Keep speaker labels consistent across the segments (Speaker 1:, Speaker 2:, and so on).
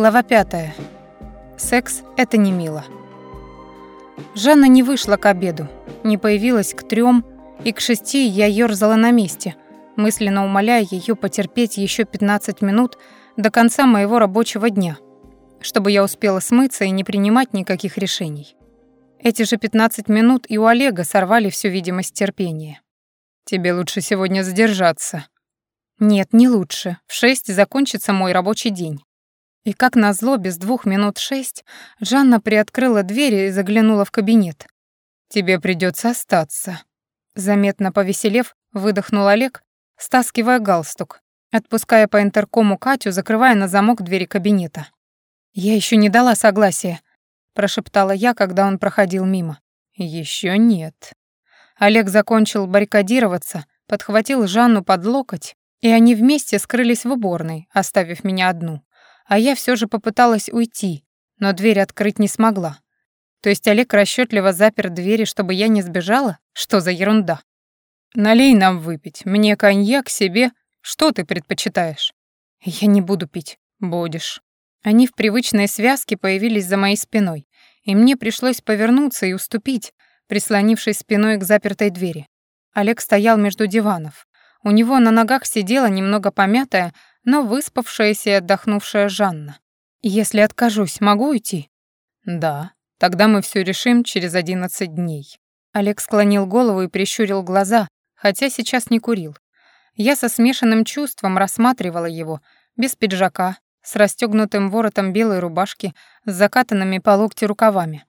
Speaker 1: Глава пятая. Секс — это не мило. Жанна не вышла к обеду, не появилась к трем, и к шести я ёрзала на месте, мысленно умоляя ее потерпеть еще 15 минут до конца моего рабочего дня, чтобы я успела смыться и не принимать никаких решений. Эти же 15 минут и у Олега сорвали всю видимость терпения. «Тебе лучше сегодня задержаться». «Нет, не лучше. В шесть закончится мой рабочий день». И как назло, без двух минут шесть, Жанна приоткрыла дверь и заглянула в кабинет. «Тебе придется остаться». Заметно повеселев, выдохнул Олег, стаскивая галстук, отпуская по интеркому Катю, закрывая на замок двери кабинета. «Я еще не дала согласия», — прошептала я, когда он проходил мимо. Еще нет». Олег закончил баррикадироваться, подхватил Жанну под локоть, и они вместе скрылись в уборной, оставив меня одну а я все же попыталась уйти, но дверь открыть не смогла. То есть Олег расчетливо запер двери, чтобы я не сбежала? Что за ерунда? Налей нам выпить, мне коньяк, себе. Что ты предпочитаешь? Я не буду пить. Будешь. Они в привычной связке появились за моей спиной, и мне пришлось повернуться и уступить, прислонившись спиной к запертой двери. Олег стоял между диванов. У него на ногах сидела немного помятая, но выспавшаяся и отдохнувшая Жанна. «Если откажусь, могу уйти?» «Да, тогда мы все решим через одиннадцать дней». Олег склонил голову и прищурил глаза, хотя сейчас не курил. Я со смешанным чувством рассматривала его, без пиджака, с расстегнутым воротом белой рубашки, с закатанными по локти рукавами.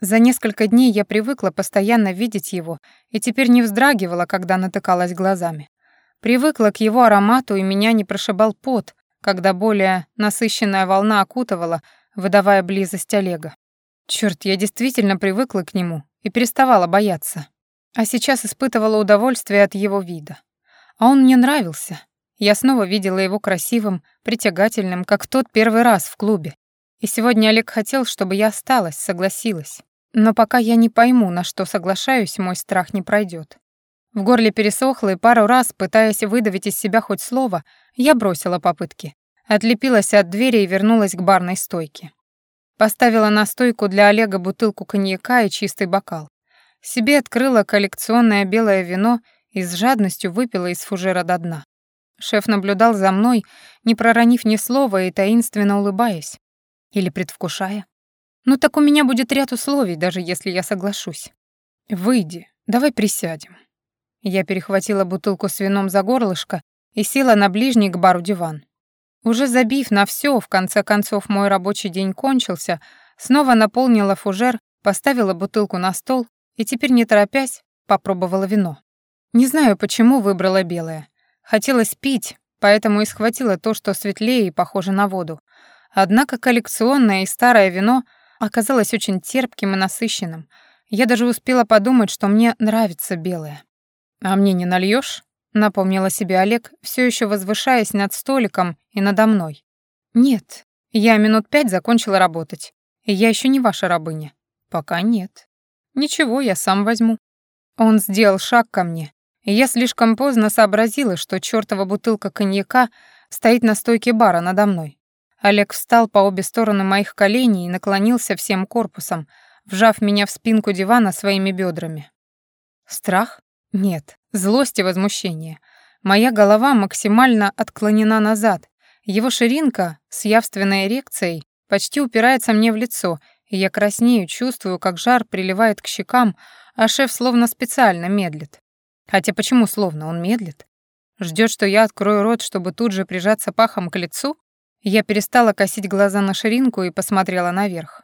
Speaker 1: За несколько дней я привыкла постоянно видеть его и теперь не вздрагивала, когда натыкалась глазами. Привыкла к его аромату, и меня не прошибал пот, когда более насыщенная волна окутывала, выдавая близость Олега. Черт, я действительно привыкла к нему и переставала бояться. А сейчас испытывала удовольствие от его вида. А он мне нравился. Я снова видела его красивым, притягательным, как в тот первый раз в клубе. И сегодня Олег хотел, чтобы я осталась, согласилась. Но пока я не пойму, на что соглашаюсь, мой страх не пройдет. В горле пересохло, и пару раз, пытаясь выдавить из себя хоть слово, я бросила попытки. Отлепилась от двери и вернулась к барной стойке. Поставила на стойку для Олега бутылку коньяка и чистый бокал. Себе открыла коллекционное белое вино и с жадностью выпила из фужера до дна. Шеф наблюдал за мной, не проронив ни слова и таинственно улыбаясь. Или предвкушая. «Ну так у меня будет ряд условий, даже если я соглашусь. Выйди, давай присядем». Я перехватила бутылку с вином за горлышко и села на ближний к бару диван. Уже забив на все, в конце концов мой рабочий день кончился, снова наполнила фужер, поставила бутылку на стол и теперь, не торопясь, попробовала вино. Не знаю, почему выбрала белое. Хотелось пить, поэтому и схватила то, что светлее и похоже на воду. Однако коллекционное и старое вино оказалось очень терпким и насыщенным. Я даже успела подумать, что мне нравится белое. «А мне не нальешь? напомнила себе Олег, все еще возвышаясь над столиком и надо мной. «Нет, я минут пять закончила работать, я еще не ваша рабыня». «Пока нет». «Ничего, я сам возьму». Он сделал шаг ко мне, я слишком поздно сообразила, что чертова бутылка коньяка стоит на стойке бара надо мной. Олег встал по обе стороны моих коленей и наклонился всем корпусом, вжав меня в спинку дивана своими бедрами. Страх? Нет, злость и возмущение. Моя голова максимально отклонена назад. Его ширинка с явственной эрекцией почти упирается мне в лицо, и я краснею, чувствую, как жар приливает к щекам, а шеф словно специально медлит. Хотя почему словно он медлит? Ждет, что я открою рот, чтобы тут же прижаться пахом к лицу? Я перестала косить глаза на ширинку и посмотрела наверх.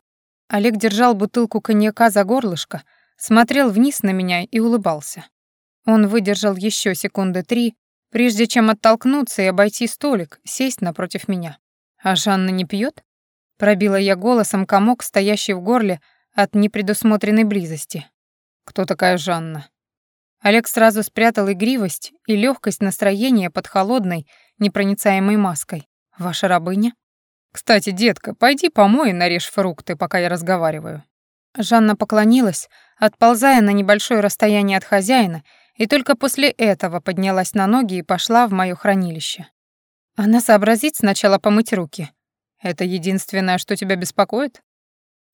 Speaker 1: Олег держал бутылку коньяка за горлышко, смотрел вниз на меня и улыбался. Он выдержал еще секунды три, прежде чем оттолкнуться и обойти столик, сесть напротив меня. «А Жанна не пьет? Пробила я голосом комок, стоящий в горле от непредусмотренной близости. «Кто такая Жанна?» Олег сразу спрятал игривость и легкость настроения под холодной, непроницаемой маской. «Ваша рабыня?» «Кстати, детка, пойди помой и нарежь фрукты, пока я разговариваю». Жанна поклонилась, отползая на небольшое расстояние от хозяина и только после этого поднялась на ноги и пошла в моё хранилище. Она сообразит сначала помыть руки.
Speaker 2: Это единственное, что тебя беспокоит?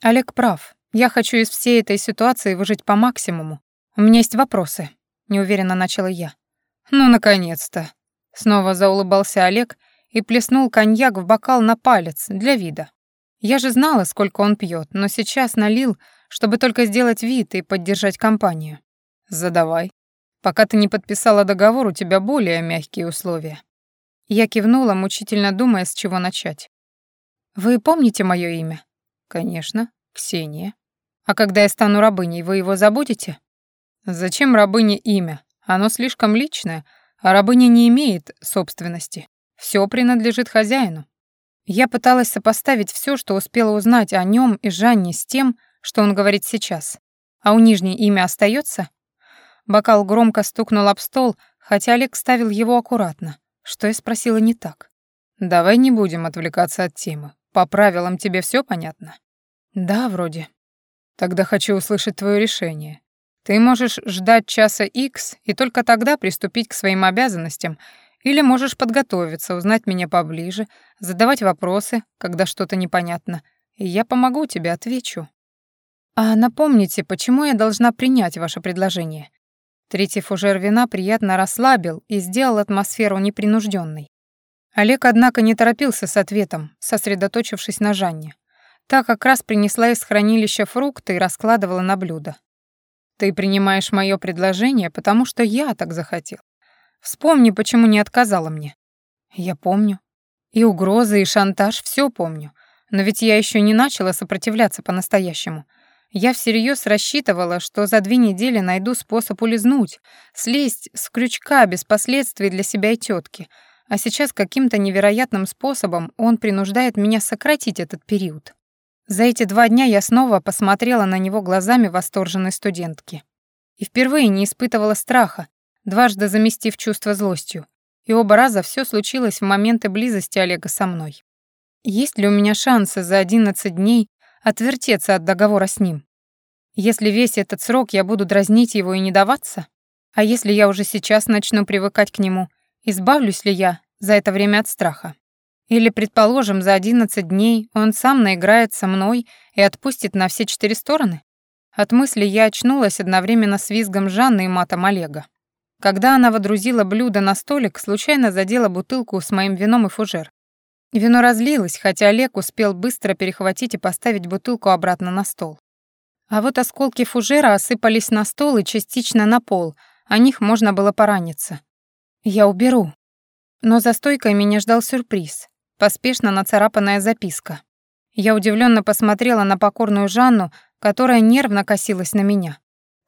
Speaker 1: Олег прав. Я хочу из всей этой ситуации выжить по максимуму. У меня есть вопросы, неуверенно начала я.
Speaker 2: Ну, наконец-то. Снова заулыбался Олег и плеснул коньяк в бокал на палец для вида. Я же знала, сколько он пьет, но сейчас налил, чтобы только сделать вид и поддержать компанию. Задавай. Пока ты не подписала договор, у тебя более мягкие условия.
Speaker 1: Я кивнула, мучительно думая, с чего начать. Вы помните мое имя?
Speaker 2: Конечно, Ксения.
Speaker 1: А когда я стану рабыней, вы его забудете?
Speaker 2: Зачем рабыне имя? Оно слишком личное, а рабыня не имеет собственности. Все принадлежит хозяину.
Speaker 1: Я пыталась сопоставить все, что успела узнать о нем и Жанне с тем, что он говорит сейчас. А у нижней имя остается? Бокал громко стукнул об стол, хотя Олег ставил его аккуратно. Что я спросила не так?
Speaker 2: «Давай не будем отвлекаться от темы. По правилам тебе все понятно?»
Speaker 1: «Да, вроде».
Speaker 2: «Тогда хочу услышать твое решение. Ты можешь ждать часа X и только тогда приступить к своим обязанностям, или можешь подготовиться, узнать меня поближе, задавать вопросы, когда что-то непонятно, и я помогу тебе, отвечу.
Speaker 1: А напомните, почему я должна принять ваше предложение? Третий фужер вина приятно расслабил и сделал атмосферу непринужденной. Олег, однако, не торопился с ответом, сосредоточившись на Жанне. Та как раз принесла из хранилища фрукты и раскладывала на блюдо. Ты принимаешь мое предложение, потому что я так захотел. Вспомни, почему не отказала мне. Я помню. И угрозы, и шантаж, все помню. Но ведь я еще не начала сопротивляться по-настоящему. Я всерьез рассчитывала, что за две недели найду способ улизнуть, слезть с крючка без последствий для себя и тетки. А сейчас каким-то невероятным способом он принуждает меня сократить этот период. За эти два дня я снова посмотрела на него глазами восторженной студентки. И впервые не испытывала страха, дважды заместив чувство злостью. И оба раза все случилось в моменты близости Олега со мной. Есть ли у меня шансы за 11 дней отвертеться от договора с ним? Если весь этот срок я буду дразнить его и не даваться? А если я уже сейчас начну привыкать к нему, избавлюсь ли я за это время от страха? Или, предположим, за 11 дней он сам наиграет со мной и отпустит на все четыре стороны? От мысли я очнулась одновременно с визгом Жанны и матом Олега. Когда она водрузила блюдо на столик, случайно задела бутылку с моим вином и фужер. Вино разлилось, хотя Олег успел быстро перехватить и поставить бутылку обратно на стол. А вот осколки фужера осыпались на стол и частично на пол, о них можно было пораниться. Я уберу. Но за стойкой меня ждал сюрприз поспешно нацарапанная записка. Я удивленно посмотрела на покорную Жанну, которая нервно косилась на меня.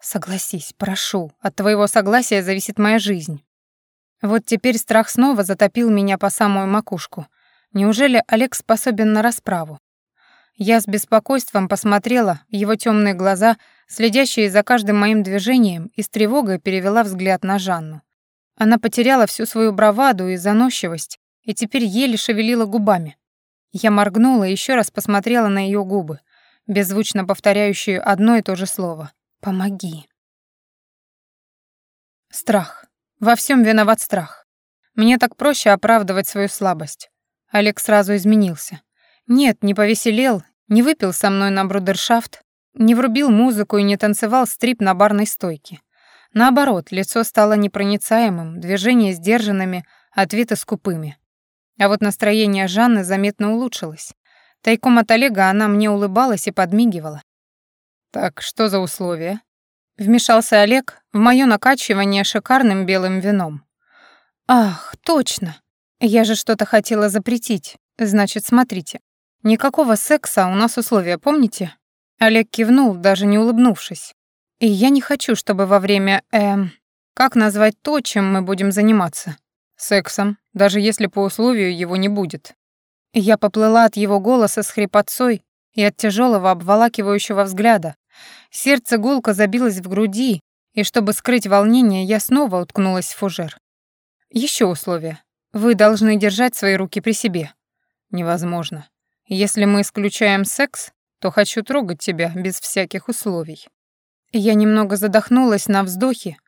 Speaker 1: «Согласись, прошу, от твоего согласия зависит моя жизнь». Вот теперь страх снова затопил меня по самую макушку. Неужели Олег способен на расправу? Я с беспокойством посмотрела в его темные глаза, следящие за каждым моим движением, и с тревогой перевела взгляд на Жанну. Она потеряла всю свою браваду и заносчивость, и теперь еле шевелила губами. Я моргнула и еще раз посмотрела на ее губы, беззвучно повторяющие одно и то же слово. «Помоги». Страх. Во всем виноват страх. Мне так проще оправдывать свою слабость. Олег сразу изменился. Нет, не повеселел, не выпил со мной на брудершафт, не врубил музыку и не танцевал стрип на барной стойке. Наоборот, лицо стало непроницаемым, движения сдержанными, ответы скупыми. А вот настроение Жанны заметно улучшилось. Тайком от Олега она мне улыбалась и подмигивала. «Так, что за условия?» Вмешался Олег в моё накачивание шикарным белым вином. «Ах, точно! Я же что-то хотела запретить. Значит, смотрите. Никакого секса у нас условия, помните?» Олег кивнул, даже не улыбнувшись. «И я не хочу, чтобы во время, эм... Как назвать то, чем мы будем заниматься? Сексом, даже если по условию его не будет. Я поплыла от его голоса с хрипотцой и от тяжелого обволакивающего взгляда. Сердце гулко забилось в груди, и чтобы скрыть волнение, я снова уткнулась в фужер. Еще условие. Вы должны держать свои руки при себе. Невозможно. Если мы исключаем секс, то хочу трогать тебя без всяких условий. Я немного задохнулась на вздохе,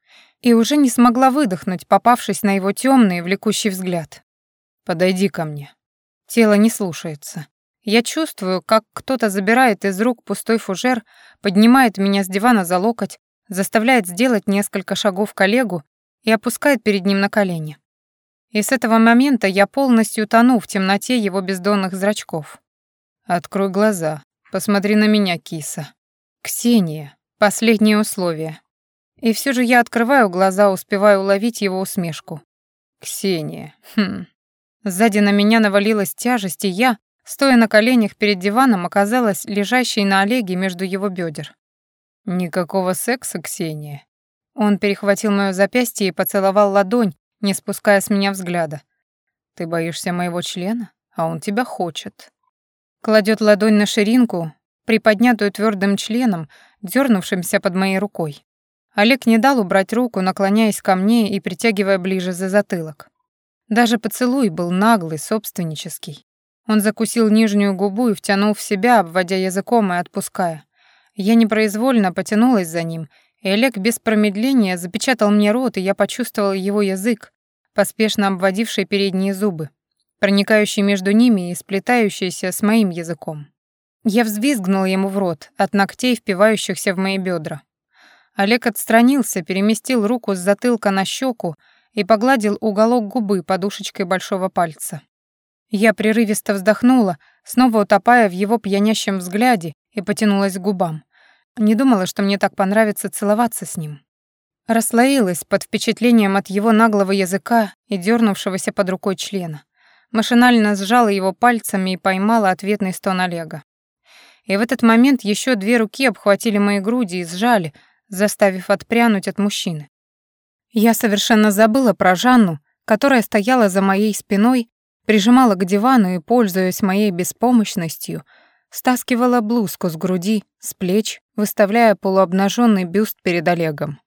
Speaker 1: и уже не смогла выдохнуть, попавшись на его темный, влекущий взгляд. «Подойди ко мне». Тело не слушается. Я чувствую, как кто-то забирает из рук пустой фужер, поднимает меня с дивана за локоть, заставляет сделать несколько шагов к Олегу и опускает перед ним на колени. И с этого момента я полностью тону в темноте его бездонных зрачков. «Открой глаза. Посмотри на меня, киса». «Ксения. Последнее условие». И все же я открываю глаза, успеваю уловить его усмешку. «Ксения. Хм». Сзади на меня навалилась тяжесть, и я, стоя на коленях перед диваном, оказалась лежащей на Олеге между его бедер. «Никакого секса, Ксения». Он перехватил моё запястье и поцеловал ладонь, не спуская с меня взгляда. «Ты боишься моего члена, а он тебя хочет». Кладет ладонь на ширинку, приподнятую твердым членом, дернувшимся под моей рукой. Олег не дал убрать руку, наклоняясь ко мне и притягивая ближе за затылок. Даже поцелуй был наглый, собственнический. Он закусил нижнюю губу и втянул в себя, обводя языком и отпуская. Я непроизвольно потянулась за ним, и Олег без промедления запечатал мне рот, и я почувствовала его язык, поспешно обводивший передние зубы, проникающий между ними и сплетающийся с моим языком. Я взвизгнула ему в рот от ногтей, впивающихся в мои бедра. Олег отстранился, переместил руку с затылка на щеку и погладил уголок губы подушечкой большого пальца. Я прерывисто вздохнула, снова утопая в его пьянящем взгляде, и потянулась к губам. Не думала, что мне так понравится целоваться с ним. Расслоилась под впечатлением от его наглого языка и дернувшегося под рукой члена. Машинально сжала его пальцами и поймала ответный стон Олега. И в этот момент еще две руки обхватили мои груди и сжали, заставив отпрянуть от мужчины. Я совершенно забыла про Жанну, которая стояла за моей спиной, прижимала к дивану и, пользуясь моей беспомощностью, стаскивала блузку с груди, с плеч, выставляя полуобнаженный бюст перед Олегом.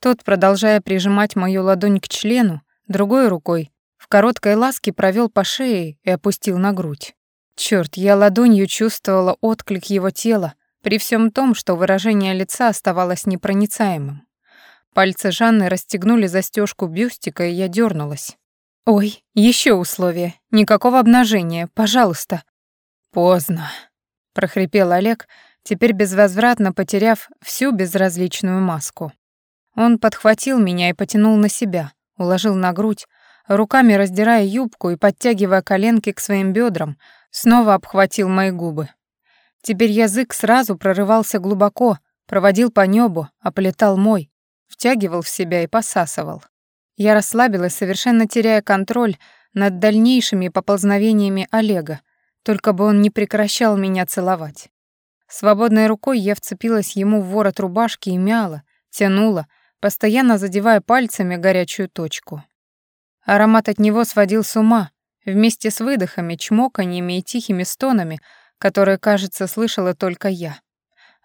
Speaker 1: Тот, продолжая прижимать мою ладонь к члену, другой рукой короткой ласке провел по шее и опустил на грудь. Черт, я ладонью чувствовала отклик его тела, при всем том, что выражение лица оставалось непроницаемым. Пальцы Жанны расстегнули застежку бюстика, и я дернулась. «Ой, еще условие. Никакого обнажения, пожалуйста». «Поздно», прохрипел Олег, теперь безвозвратно потеряв всю безразличную маску. Он подхватил меня и потянул на себя, уложил на грудь, руками раздирая юбку и подтягивая коленки к своим бедрам, снова обхватил мои губы. Теперь язык сразу прорывался глубоко, проводил по небу, оплетал мой, втягивал в себя и посасывал. Я расслабилась, совершенно теряя контроль над дальнейшими поползновениями Олега, только бы он не прекращал меня целовать. Свободной рукой я вцепилась ему в ворот рубашки и мяла, тянула, постоянно задевая пальцами горячую точку. Аромат от него сводил с ума, вместе с выдохами, чмоканьями и тихими стонами, которые, кажется, слышала только я.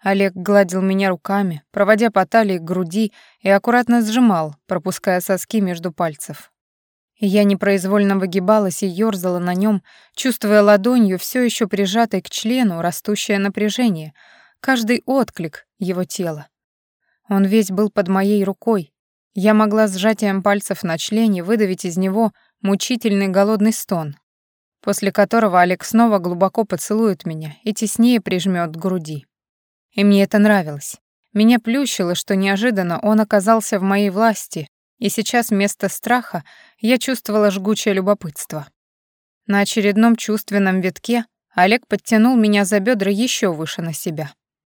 Speaker 1: Олег гладил меня руками, проводя по талии к груди и аккуратно сжимал, пропуская соски между пальцев. Я непроизвольно выгибалась и ёрзала на нем, чувствуя ладонью все еще прижатой к члену растущее напряжение, каждый отклик его тела. Он весь был под моей рукой. Я могла сжатием пальцев на члене выдавить из него мучительный голодный стон, после которого Олег снова глубоко поцелует меня и теснее прижмет к груди. И мне это нравилось. Меня плющило, что неожиданно он оказался в моей власти, и сейчас вместо страха я чувствовала жгучее любопытство. На очередном чувственном витке Олег подтянул меня за бедра еще выше на себя.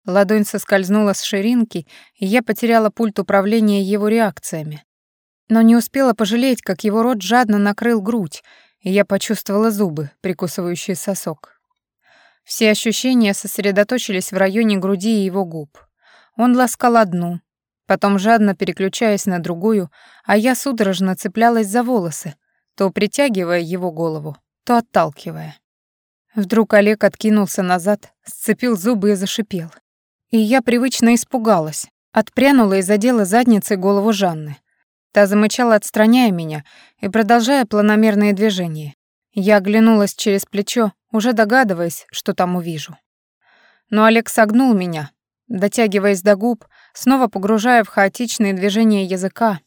Speaker 1: Ладонь соскользнула с ширинки, и я потеряла пульт управления его реакциями. Но не успела пожалеть, как его рот жадно накрыл грудь, и я почувствовала зубы, прикусывающие сосок. Все ощущения сосредоточились в районе груди и его губ. Он ласкал одну, потом жадно переключаясь на другую, а я судорожно цеплялась за волосы, то притягивая его голову, то отталкивая. Вдруг Олег откинулся назад, сцепил зубы и зашипел. И я привычно испугалась, отпрянула и задела задницей голову Жанны. Та замычала, отстраняя меня и продолжая планомерные движения. Я оглянулась через плечо, уже догадываясь, что там увижу. Но Олег согнул меня, дотягиваясь до губ, снова погружая в хаотичные движения языка.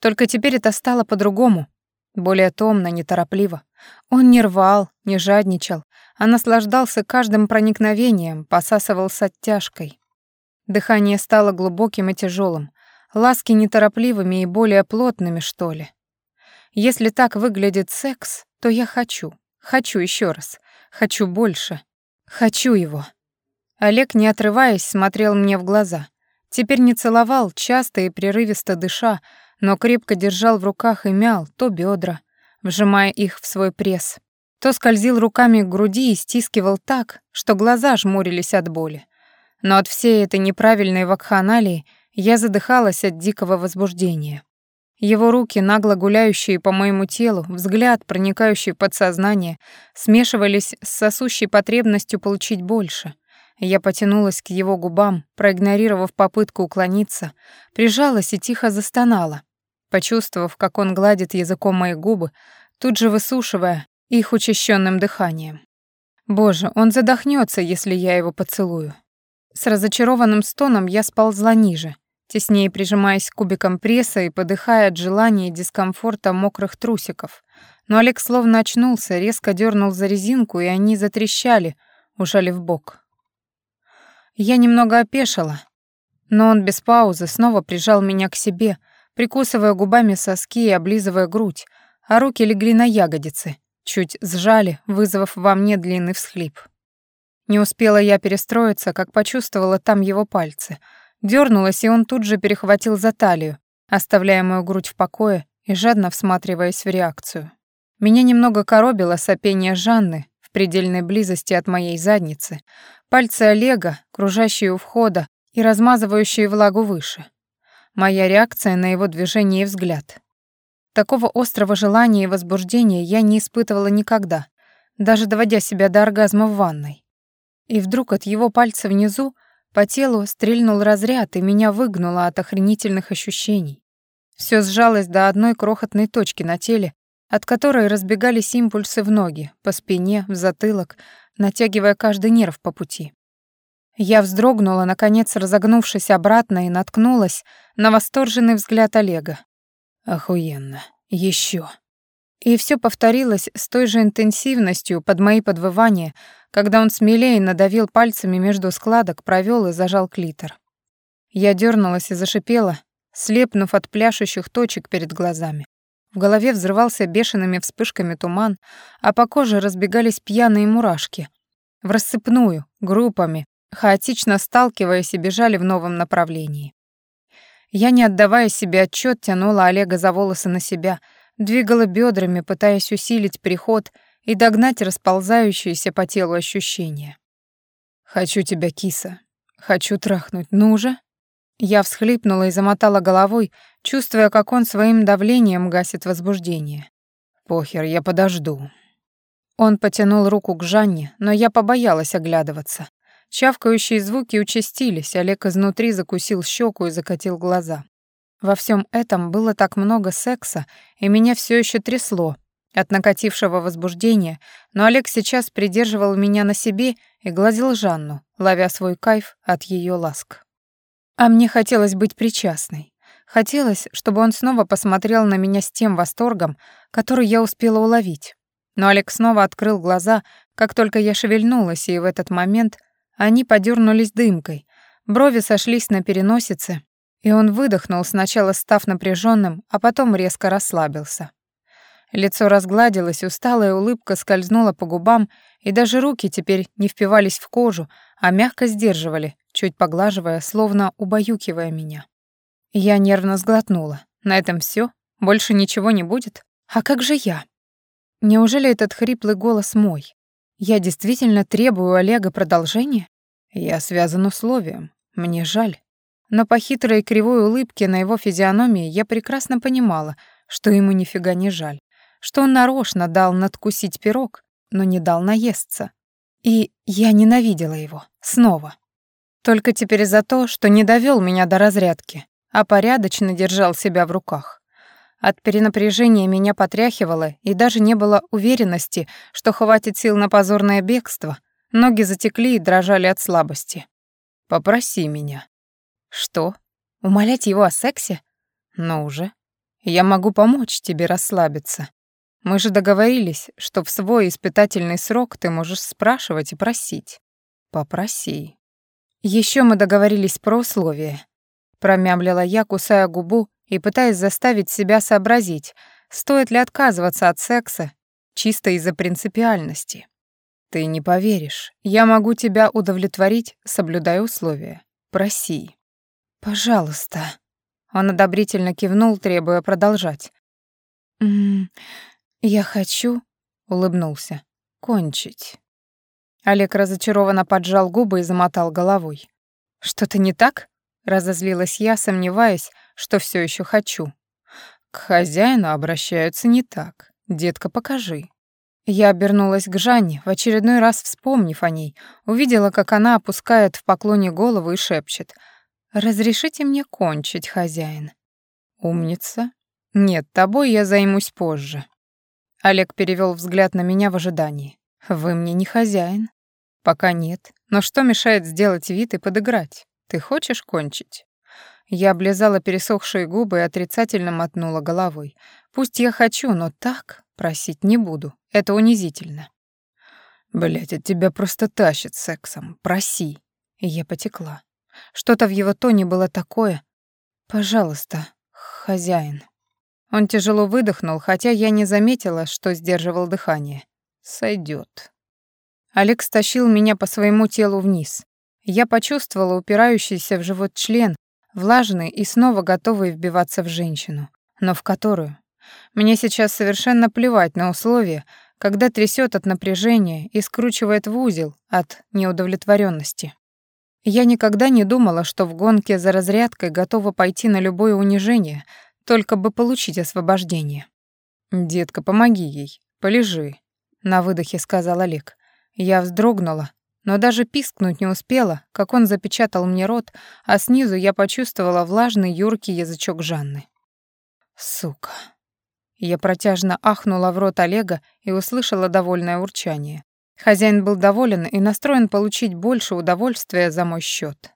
Speaker 1: Только теперь это стало по-другому, более томно, неторопливо. Он не рвал, не жадничал, а наслаждался каждым проникновением, посасывал с оттяжкой. Дыхание стало глубоким и тяжелым, ласки неторопливыми и более плотными, что ли. Если так выглядит секс, то я хочу, хочу еще раз, хочу больше, хочу его. Олег, не отрываясь, смотрел мне в глаза. Теперь не целовал, часто и прерывисто дыша, но крепко держал в руках и мял то бедра, вжимая их в свой пресс, то скользил руками к груди и стискивал так, что глаза жмурились от боли. Но от всей этой неправильной вакханалии я задыхалась от дикого возбуждения. Его руки, нагло гуляющие по моему телу, взгляд, проникающий в подсознание, смешивались с сосущей потребностью получить больше. Я потянулась к его губам, проигнорировав попытку уклониться, прижалась и тихо застонала, почувствовав, как он гладит языком мои губы, тут же высушивая их учащенным дыханием. Боже, он задохнется, если я его поцелую. С разочарованным стоном я сползла ниже, теснее прижимаясь к кубикам пресса и подыхая от желания и дискомфорта мокрых трусиков. Но Олег словно очнулся, резко дернул за резинку, и они затрещали, ужали в бок. Я немного опешила, но он без паузы снова прижал меня к себе, прикусывая губами соски и облизывая грудь, а руки легли на ягодицы, чуть сжали, вызвав во мне длинный всхлип. Не успела я перестроиться, как почувствовала там его пальцы. Дёрнулась, и он тут же перехватил за талию, оставляя мою грудь в покое и жадно всматриваясь в реакцию. Меня немного коробило сопение Жанны в предельной близости от моей задницы, пальцы Олега, кружащие у входа и размазывающие влагу выше. Моя реакция на его движение и взгляд. Такого острого желания и возбуждения я не испытывала никогда, даже доводя себя до оргазма в ванной. И вдруг от его пальца внизу по телу стрельнул разряд, и меня выгнуло от охренительных ощущений. Все сжалось до одной крохотной точки на теле, от которой разбегались импульсы в ноги, по спине, в затылок, натягивая каждый нерв по пути. Я вздрогнула, наконец разогнувшись обратно, и наткнулась на восторженный взгляд Олега. «Охуенно. Еще. И все повторилось с той же интенсивностью под мои подвывания, когда он смелее надавил пальцами между складок, провел и зажал клитор. Я дернулась и зашипела, слепнув от пляшущих точек перед глазами. В голове взрывался бешеными вспышками туман, а по коже разбегались пьяные мурашки. В рассыпную, группами, хаотично сталкиваясь и бежали в новом направлении. Я, не отдавая себе отчет, тянула Олега за волосы на себя — Двигала бедрами, пытаясь усилить приход и догнать расползающиеся по телу ощущения. «Хочу тебя, киса. Хочу трахнуть. Ну же!» Я всхлипнула и замотала головой, чувствуя, как он своим давлением гасит возбуждение. «Похер, я подожду». Он потянул руку к Жанне, но я побоялась оглядываться. Чавкающие звуки участились, Олег изнутри закусил щеку и закатил глаза. Во всем этом было так много секса, и меня все еще трясло от накатившего возбуждения, но Олег сейчас придерживал меня на себе и гладил Жанну, ловя свой кайф от ее ласк. А мне хотелось быть причастной. Хотелось, чтобы он снова посмотрел на меня с тем восторгом, который я успела уловить. Но Олег снова открыл глаза, как только я шевельнулась, и в этот момент они подернулись дымкой, брови сошлись на переносице, и он выдохнул, сначала став напряженным, а потом резко расслабился. Лицо разгладилось, усталая улыбка скользнула по губам, и даже руки теперь не впивались в кожу, а мягко сдерживали, чуть поглаживая, словно убаюкивая меня. Я нервно сглотнула. На этом все? Больше ничего не будет? А как же я? Неужели этот хриплый голос мой? Я действительно требую Олега продолжения? Я связан условием. Мне жаль. Но по хитрой кривой улыбке на его физиономии я прекрасно понимала, что ему нифига не жаль, что он нарочно дал надкусить пирог, но не дал наесться. И я ненавидела его. Снова. Только теперь за то, что не довел меня до разрядки, а порядочно держал себя в руках. От перенапряжения меня потряхивало, и даже не было уверенности, что хватит сил на позорное бегство. Ноги затекли и дрожали от слабости. «Попроси меня», что? Умолять его о сексе? Ну уже. Я могу помочь тебе расслабиться.
Speaker 2: Мы же договорились, что в свой испытательный срок ты можешь спрашивать и просить. Попроси. Еще мы договорились про условия. Промямлила я, кусая губу и пытаясь заставить себя сообразить, стоит ли отказываться от секса чисто из-за принципиальности. Ты не поверишь, я могу тебя удовлетворить, соблюдая условия. Проси. Пожалуйста. Он одобрительно кивнул, требуя продолжать. «М -м, «Я хочу», — улыбнулся, — «кончить». Олег разочарованно поджал губы и замотал головой. «Что-то не так?» — разозлилась я, сомневаясь, что все еще хочу. «К хозяину обращаются не так. Детка, покажи». Я обернулась к Жанне, в очередной раз вспомнив о ней, увидела, как она опускает в поклоне голову и шепчет «Разрешите мне кончить, хозяин». «Умница. Нет, тобой я займусь позже». Олег перевел взгляд на меня в ожидании. «Вы мне не хозяин?» «Пока нет. Но что мешает сделать вид и подыграть? Ты хочешь кончить?» Я облизала пересохшие губы и отрицательно мотнула головой. «Пусть я хочу, но так просить не буду. Это унизительно». Блять, от тебя просто тащит сексом. Проси». И я потекла. Что-то в его тоне было такое. «Пожалуйста, хозяин». Он тяжело выдохнул, хотя я не заметила, что сдерживал дыхание. Сойдет. Алекс стащил меня по своему телу вниз. Я почувствовала упирающийся в живот член, влажный и снова готовый вбиваться в женщину. Но в которую? Мне сейчас совершенно плевать на условия, когда трясет от напряжения и скручивает в узел от неудовлетворенности. Я никогда не думала, что в гонке за разрядкой готова пойти на любое унижение — только бы получить освобождение. «Детка, помоги ей, полежи», — на выдохе сказал Олег. Я вздрогнула, но даже пискнуть не успела, как он запечатал мне рот, а снизу я почувствовала влажный юркий язычок Жанны. «Сука». Я протяжно ахнула в рот Олега и услышала довольное урчание. Хозяин был доволен и настроен получить больше удовольствия за мой счет.